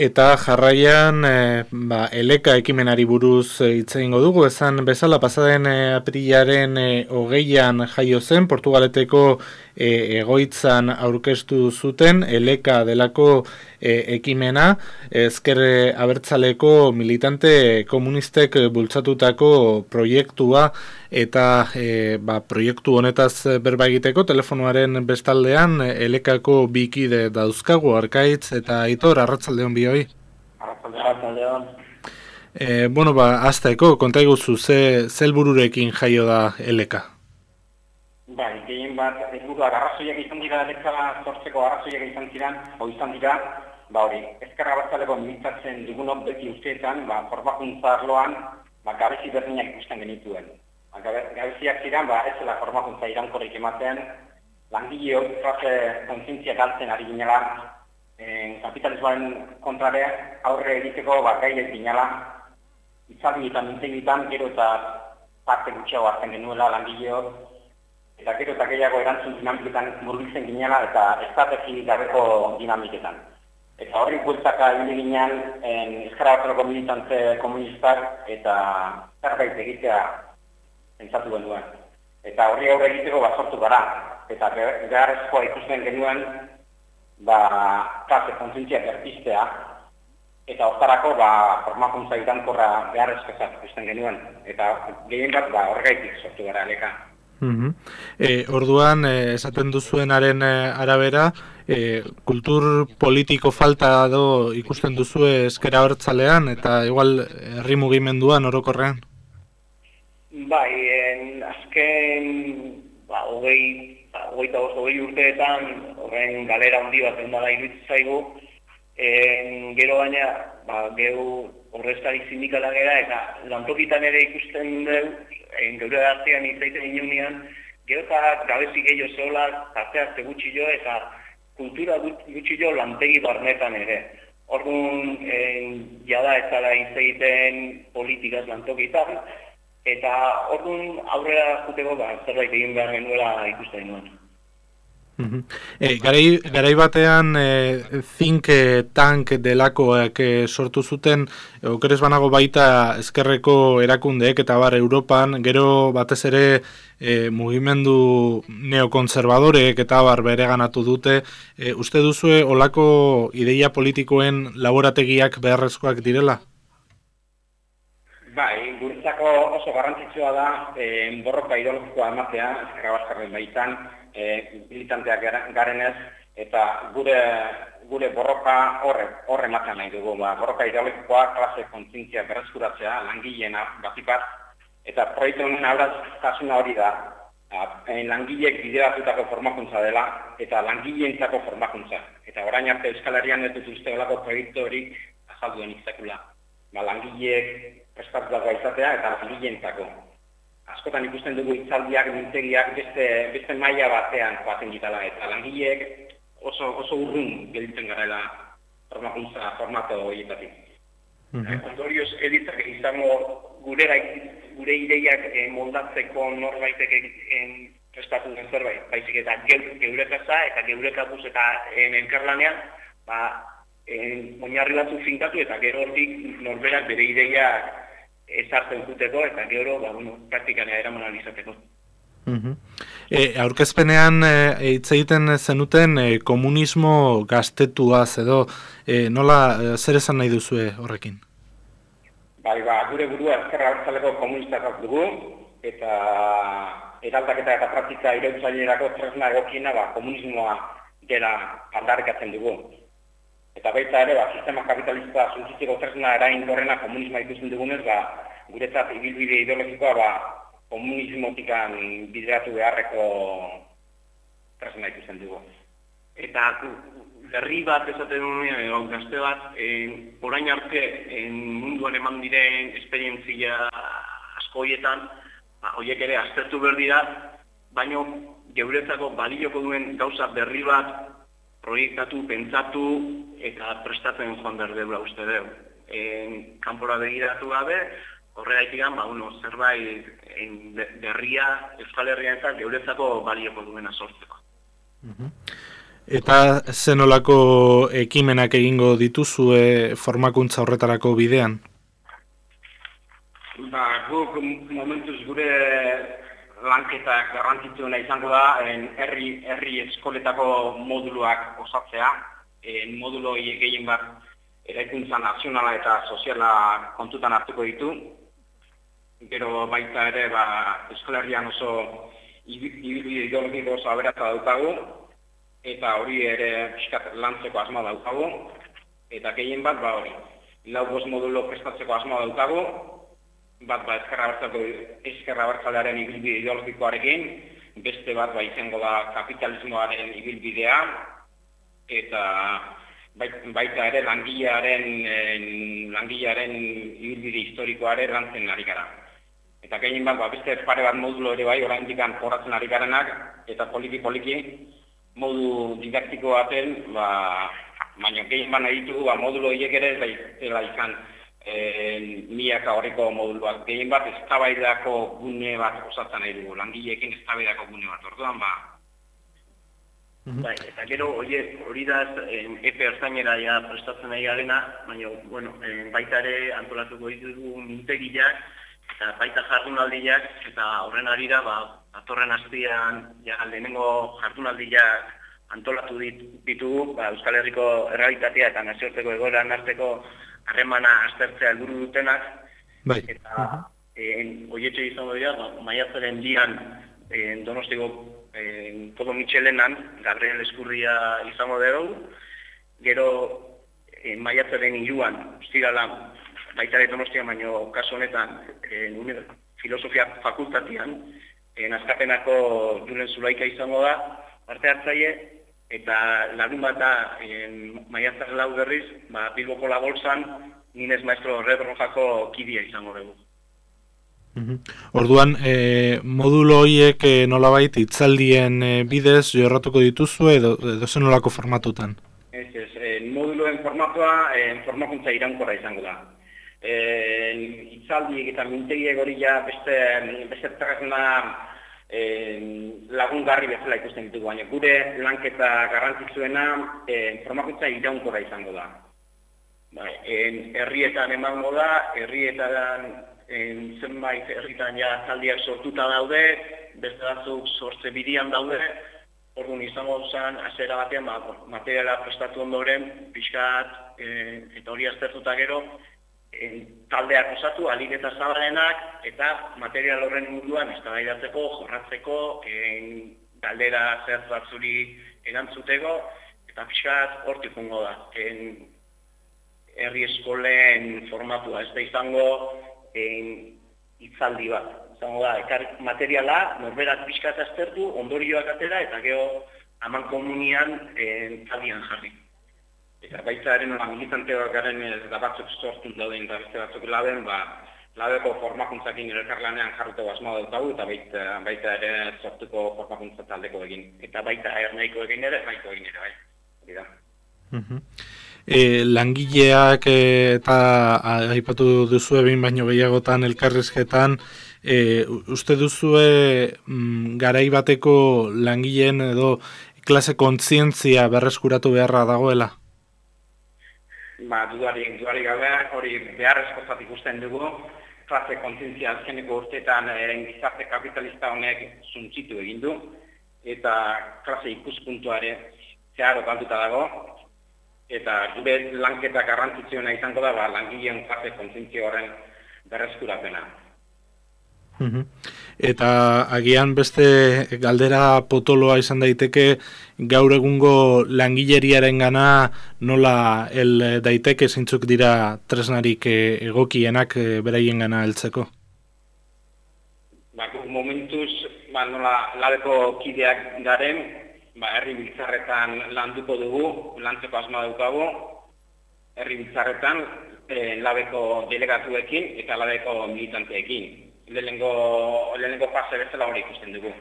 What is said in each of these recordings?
Eta jarraian, e, ba, eleka ekimenari buruz hitz egingo dugu, esan bezala pasaden e, aprilaren e, jaio zen, Portugaleteko e, egoitzan aurkeztu zuten eleka delako e, ekimena. Ezker abertzaleko militante komunistek bultzatutako proiektua eta e, ba, proiektu honetaz berba egiteko telefonoaren bestaldean elekako bikide dauzkagu arkaitz eta aitor arratzaldeon bioi Arratzaldeon E, bueno, ba, azteeko, konta iguzu, ze, zelbururekin jaio da eleka? Bai, gehien bat, ez buru, arrazoiak izan dira, letzala sortzeko arrazoiak izan ziren, o izan dira, ba hori, ezkerra batzaleko militatzen dugunok beti usteetan, ba, formakuntza arloan, ba, gabezi berdinak ikusten genituen. Ba, gabeziak ziren, ba, ez zela formakuntza irankorrik ematen, langile hori fraze kontzintzia galtzen ari ginela, en, kapitalismoaren kontrare aurre egiteko, ba, gai ez ginela, izan ditan, gero eta parte gutxiago hartzen genuela langileok, eta gero eta gehiago erantzun dinamiketan murgiltzen ginela eta estrategi gabeko dinamiketan. Eta horri bultzaka hile ginean eskara batzoroko militantze komunistak eta zerbait egitea entzatu genuen. Eta horri aurre egiteko basortu gara. Eta beharrezkoa ikusten genuen ba, klase kontzintzia berpiztea eta hortarako ba, formakuntza irankorra beharrezkoa ikusten genuen. Eta gehien bat ba, horregaitik sortu gara aleka. Mm orduan, e, esaten duzuenaren e, arabera, e, kultur politiko falta do ikusten duzue eskera hortzalean, eta igual herri mugimenduan orokorrean? Bai, en, azken, ba, hogei, ba, hogei eta hogei urteetan, horren galera handi bat endala iruditzen zaigu, en, gero baina, ba, gehu horreztari sindikala gera, eta lantokitan ere ikusten dugu, en geure artean izaiten inunean, gero eta gabezi gehiago zeola, tartea ze gutxi jo, eta kultura gutxi jo lantegi barnetan ere. Orduan, jada ez zara izaiten politikaz lantokitan, eta orduan aurrera juteko ba, zerbait egin behar genuela ikusten nuen. E, garai, garai batean e, think tank delakoak e, sortu zuten okeres banago baita eskerreko erakundeek eta bar Europan gero batez ere e, mugimendu neokonservadoreek eta bar bere ganatu dute. E, uste duzue olako ideia politikoen laborategiak beharrezkoak direla? Bai, guretzako oso garrantzitsua da e, borroka ideologikoa ematea eskerra baitan e, militanteak garenez, eta gure gure borroka horre, horre ematen nahi dugu, ba, borroka ideologikoa, klase kontzintzia berrezkuratzea, langileena batipat, eta proiektu honen abraztasuna hori da, e, langileek bideratutako formakuntza dela, eta langileentzako formakuntza. Eta orain arte Euskal ez dut uste olako proiektu hori azalduen izakula. Ba, langileek prestatuak izatea eta langileentzako askotan ikusten dugu itzaldiak, mintegiak beste, beste maila batean joaten gitala, eta langileek oso, oso urrun gelditzen garela formakuntza formato horietatik. Mm -hmm. Ondorioz, editzak izango gure, gure ideiak eh, moldatzeko norbaitek eh, prestatu den zerbait, baizik eta geure kasa eta geure kapuz eta en enkarlanean, ba, en, oinarri batzu finkatu eta gero hortik norberak bere ideiak ezartzen zuteko eta gero ba, bueno, praktikania eraman alizateko. E, aurkezpenean e, hitz egiten zenuten e, komunismo gaztetuaz edo e, nola e, zer esan nahi duzue horrekin? Bai, ba, gure burua ezkerra hartzaleko komunistak dugu eta eraldaketa eta praktika ireutzailerako tresna egokiena ba, komunismoa dela aldarrikatzen dugu. Eta baita ere, ba, sistema kapitalista zuntzitzeko tresna erain gorrena komunisma ikusten dugunez, ba, guretzat ibilbide ideologikoa ba, komunismotikan bideratu beharreko tresna ikusten dugu. Eta berri bat esaten duen, edo gazte bat, en, orain arte en, munduan eman diren esperientzia askoietan, ba, horiek ere aztertu behar dira, baino geuretzako balioko duen gauza berri bat proiektatu, pentsatu eta prestatzen joan behar dela uste deu. En, kanpora begiratu gabe, horrela itigan, ba, uno, zerbait en, berria Euskal Herrian ezak geuretzako balioko duena sortzeko. Eta zenolako ekimenak egingo dituzue formakuntza horretarako bidean? Ba, guk momentuz gure lanketak garrantzitsuena izango da herri herri eskoletako moduluak osatzea, en modulo gehien bat eraikuntza nazionala eta soziala kontutan hartuko ditu. Gero baita ere ba eskolarrian oso ibilbide ideologiko oso aberatza daukagu eta hori ere pixkat lantzeko asma daukagu eta gehien bat ba hori lau bost modulo prestatzeko asma daukagu bat ba ezkerra bertzako ezkerra bertzalearen ibilbide ideologikoarekin, beste bat ba izango da kapitalismoaren ibilbidea, eta baita ere langilearen langilearen ibilbide historikoare lantzen ari gara. Eta gehien bat, ba, beste pare bat modulo ere bai, orain dikan horatzen ari garenak, eta poliki-poliki modu didaktiko baten, ba, baina gehien bat nahi ditugu, ba, modulo horiek ere da izan eh miaka horreko moduluak gehien bat eztabaidako gune bat osatzen nahi dugu langileekin eztabaidako gune bat orduan ba mhm. Bai, eta gero hori da epe ertainera ja prestatzen nahi garena, baina bueno, baita ere antolatuko ditugu mintegiak eta baita jardunaldiak eta horren arira ba atorren astian ja lehenengo jardunaldiak antolatu ditugu ba, Euskal Herriko errealitatea eta nazioarteko egoeran arteko harremana aztertzea helburu dutenak, bai. eta uh -huh. e, izango dira, ba, maiatzaren dian e, donostiko e, todo Michelenan, Gabriel Eskurria izango dugu, gero e, maiatzaren iruan, zirala, baita ere donostia, baino kasu honetan, e, filosofia fakultatian, e, nazkapenako julen zulaika izango da, parte hartzaile, eta larun bata maiatzak lau berriz, ba, Bilboko la bolsan, ninez maestro Red Rojako kidia izango dugu. Orduan, e, modulo horiek e, nolabait itzaldien e, bidez jorratuko dituzu edo, edo zen nolako formatutan? Ez, ez, e, moduloen formatua e, formakuntza iraunkorra izango da. E, itzaldiek eta mintegiek hori ja beste, beste eh, lagungarri bezala ikusten ditugu, baina gure lanketa garrantzitsuena eh, formakuntza iraunko izango da. Bai, en, herrietan emango da, herrietan en, zenbait herritan ja zaldiak sortuta daude, beste batzuk sortze bidian daude, orduan izango zen, azera batean, ba, materiala prestatu ondoren, pixkat, eh, eta hori aztertuta gero, taldeak osatu, alik eta zabalenak, eta material horren inguruan eztabaidatzeko, jorratzeko, en, galdera zer batzuri erantzuteko, eta pixkat hortik fungo da. En, herri eskolen formatua, ez da izango en, itzaldi bat. Izango da, ekar materiala, norberak pixkat aztertu, ondorioak atera, eta geho, aman komunian en, talian jarri. Eta baita ere nola militanteak garen da batzuk sortun dauden eta beste batzuk laben, ba, labeko formakuntzakin irrekarlanean jarrute basmoa daukagu eta baita, baita ere sortuko formakuntza taldeko egin. Eta baita ernaiko egin ere, baiko egin ere, bai. Dira. E, langileak eta aipatu duzu egin baino gehiagotan elkarrizketan, e, uste duzue mm, garai bateko langileen edo klase kontzientzia berreskuratu beharra dagoela? Ba, dudarik, dudarik gabe, hori beharrezko zat ikusten dugu, klase kontzientzia azkeneko urteetan e, gizarte kapitalista honek zuntzitu egin du, eta klase ikuspuntuare zeharo galduta dago, eta gure lanketa garrantzitsuena izango da, ba, langileen klase kontzientzia horren berreskurapena. Eta agian beste galdera potoloa izan daiteke gaur egungo langileriaren gana nola el daiteke zintzuk dira tresnarik eh, egokienak eh, beraien gana heltzeko? Ba, momentuz, ba, nola labeko kideak garen, ba, herri biltzarretan landuko dugu, lantzeko asma daukago, herri biltzarretan, eh, labeko delegatuekin eta labeko militanteekin lehenengo, lehenengo fase bezala hori ikusten dugu.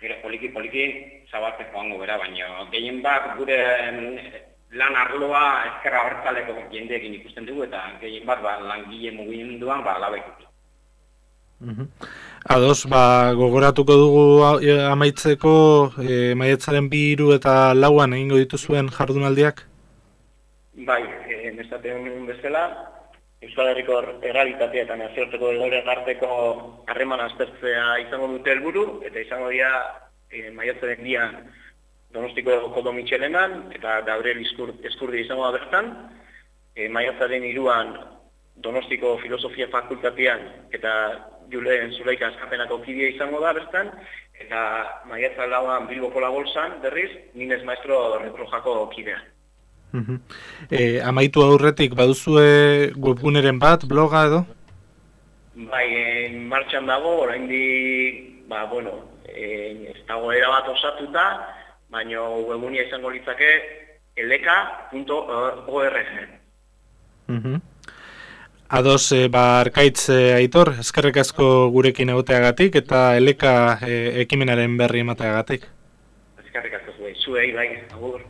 Gero poliki poliki zabaltzen joango bera, baina gehien bat gure lan arloa ezkerra horretzaleko jendeekin ikusten dugu eta gehien bat ba, langile mugimenduan ba, labek. Ados, ba, gogoratuko dugu amaitzeko e, maietzaren bi iru eta lauan egingo dituzuen jardunaldiak? Bai, e, nesaten bezala, Euskal Herriko errealitatea eta nazioarteko egoren arteko harreman aztertzea izango dute helburu eta izango dira e, maiatzaren dian donostiko kodo mitxelenan eta Gabriel Eskurdi izango da bertan. E, maiatzaren iruan donostiko filosofia fakultatean eta Julen Zulaika eskapenako kidea izango da bertan, eta maiatzaren lauan Bilboko la bolsan, berriz, ninez maestro retrojako kidea. E, amaitu aurretik baduzue webguneren bat, bloga edo? Bai, en martxan dago, orain di, ba, bueno, en, ez dago erabat osatuta, baina webgunia izango litzake eleka.org. Uh Ados, e, ba, arkaitz e, aitor, eskerrek asko gurekin egoteagatik eta eleka e, ekimenaren berri emateagatik. Eskerrek asko zuei, zuei, bai, agur.